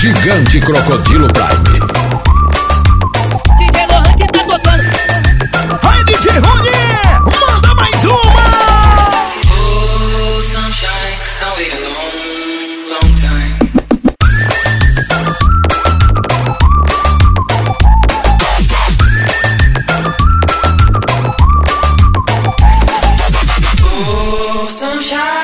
Gigante Crocodilo Prime. shine.